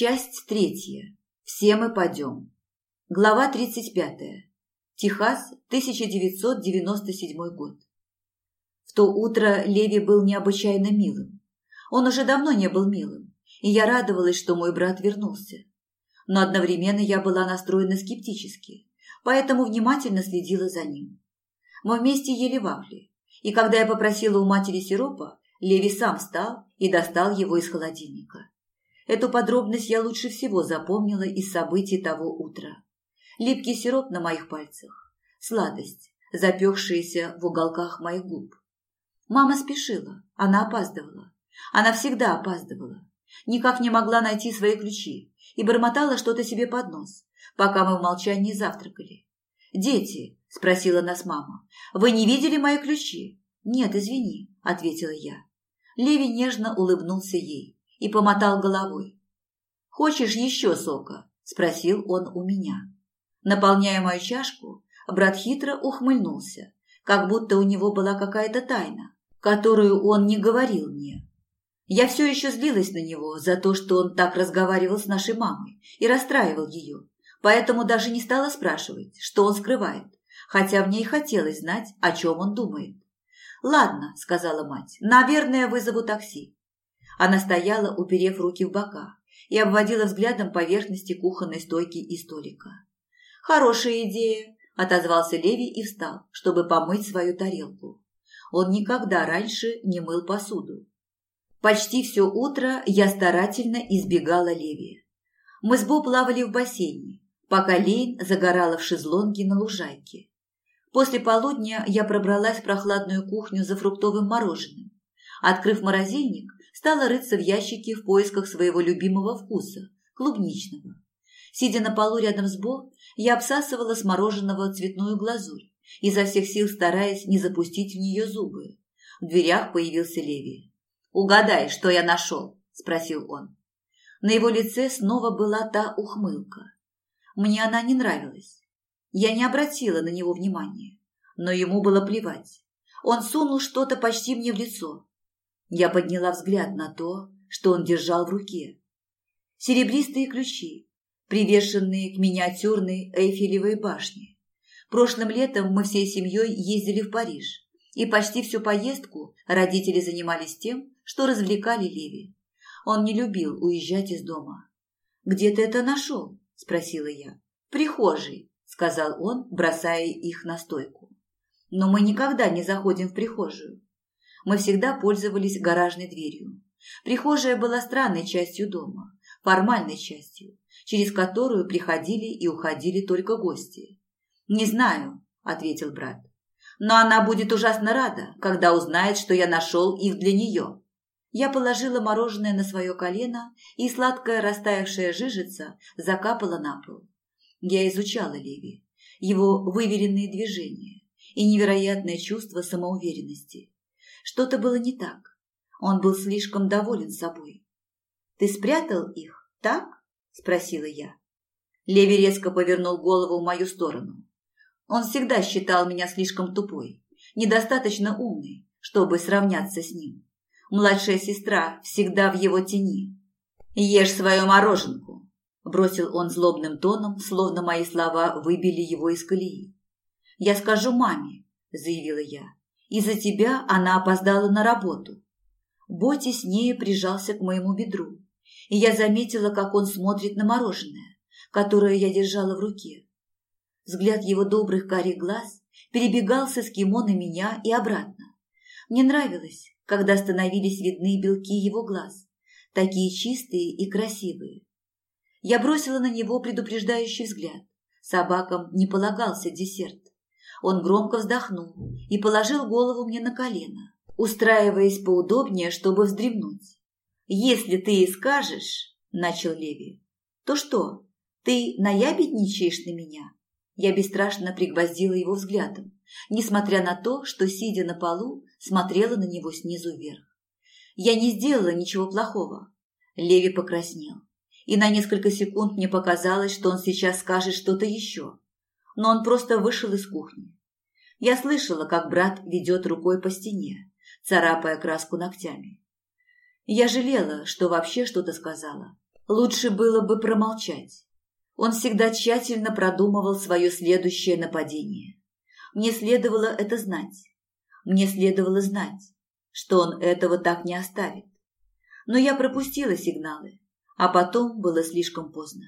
Часть третья. Все мы пойдем. Глава 35. Техас, 1997 год. В то утро Леви был необычайно милым. Он уже давно не был милым, и я радовалась, что мой брат вернулся. Но одновременно я была настроена скептически, поэтому внимательно следила за ним. Мы вместе ели вафли, и когда я попросила у матери сиропа, Леви сам встал и достал его из холодильника. Эту подробность я лучше всего запомнила из событий того утра. Липкий сироп на моих пальцах, сладость, запекшаяся в уголках моих губ. Мама спешила, она опаздывала. Она всегда опаздывала. Никак не могла найти свои ключи и бормотала что-то себе под нос, пока мы в молчании завтракали. «Дети», – спросила нас мама, – «вы не видели мои ключи?» «Нет, извини», – ответила я. Леви нежно улыбнулся ей и помотал головой. «Хочешь еще сока?» – спросил он у меня. Наполняя мою чашку, брат хитро ухмыльнулся, как будто у него была какая-то тайна, которую он не говорил мне. Я все еще злилась на него за то, что он так разговаривал с нашей мамой и расстраивал ее, поэтому даже не стала спрашивать, что он скрывает, хотя мне и хотелось знать, о чем он думает. «Ладно», – сказала мать, – «наверное, вызову такси». Она стояла, уперев руки в бока, и обводила взглядом поверхности кухонной стойки и столика. «Хорошая идея», – отозвался Леви и встал, чтобы помыть свою тарелку. Он никогда раньше не мыл посуду. Почти все утро я старательно избегала Леви. Мы с Бо плавали в бассейне, пока Лейн загорала в шезлонге на лужайке. После полудня я пробралась в прохладную кухню за фруктовым мороженым. Открыв морозильник, стала рыться в ящике в поисках своего любимого вкуса – клубничного. Сидя на полу рядом с Бо, я обсасывала с мороженого цветную глазурь, изо всех сил стараясь не запустить в нее зубы. В дверях появился Леви. «Угадай, что я нашел?» – спросил он. На его лице снова была та ухмылка. Мне она не нравилась. Я не обратила на него внимания, но ему было плевать. Он сунул что-то почти мне в лицо, я подняла взгляд на то, что он держал в руке. Серебристые ключи, привешенные к миниатюрной Эйфелевой башне. Прошлым летом мы всей семьей ездили в Париж, и почти всю поездку родители занимались тем, что развлекали Леви. Он не любил уезжать из дома. «Где ты это нашел?» – спросила я. «Прихожей», – сказал он, бросая их на стойку. «Но мы никогда не заходим в прихожую мы всегда пользовались гаражной дверью. Прихожая была странной частью дома, формальной частью, через которую приходили и уходили только гости. «Не знаю», – ответил брат. «Но она будет ужасно рада, когда узнает, что я нашел их для нее». Я положила мороженое на свое колено, и сладкая растаявшая жижица закапала на пол. Я изучала Леви, его выверенные движения и невероятное чувство самоуверенности. Что-то было не так. Он был слишком доволен собой. «Ты спрятал их, так?» – спросила я. Леви резко повернул голову в мою сторону. Он всегда считал меня слишком тупой, недостаточно умной, чтобы сравняться с ним. Младшая сестра всегда в его тени. «Ешь свою мороженку!» – бросил он злобным тоном, словно мои слова выбили его из колеи. «Я скажу маме», – заявила я. Из-за тебя она опоздала на работу. Бо теснее прижался к моему бедру, и я заметила, как он смотрит на мороженое, которое я держала в руке. Взгляд его добрых карих глаз перебегал с эскимо на меня и обратно. Мне нравилось, когда становились видны белки его глаз, такие чистые и красивые. Я бросила на него предупреждающий взгляд. Собакам не полагался десерт. Он громко вздохнул и положил голову мне на колено, устраиваясь поудобнее, чтобы вздремнуть. «Если ты и скажешь, — начал Леви, — то что, ты наябедничаешь на меня?» Я бесстрашно пригвоздила его взглядом, несмотря на то, что, сидя на полу, смотрела на него снизу вверх. Я не сделала ничего плохого. Леви покраснел, и на несколько секунд мне показалось, что он сейчас скажет что-то еще но он просто вышел из кухни. Я слышала, как брат ведет рукой по стене, царапая краску ногтями. Я жалела, что вообще что-то сказала. Лучше было бы промолчать. Он всегда тщательно продумывал свое следующее нападение. Мне следовало это знать. Мне следовало знать, что он этого так не оставит. Но я пропустила сигналы, а потом было слишком поздно.